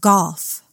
golf.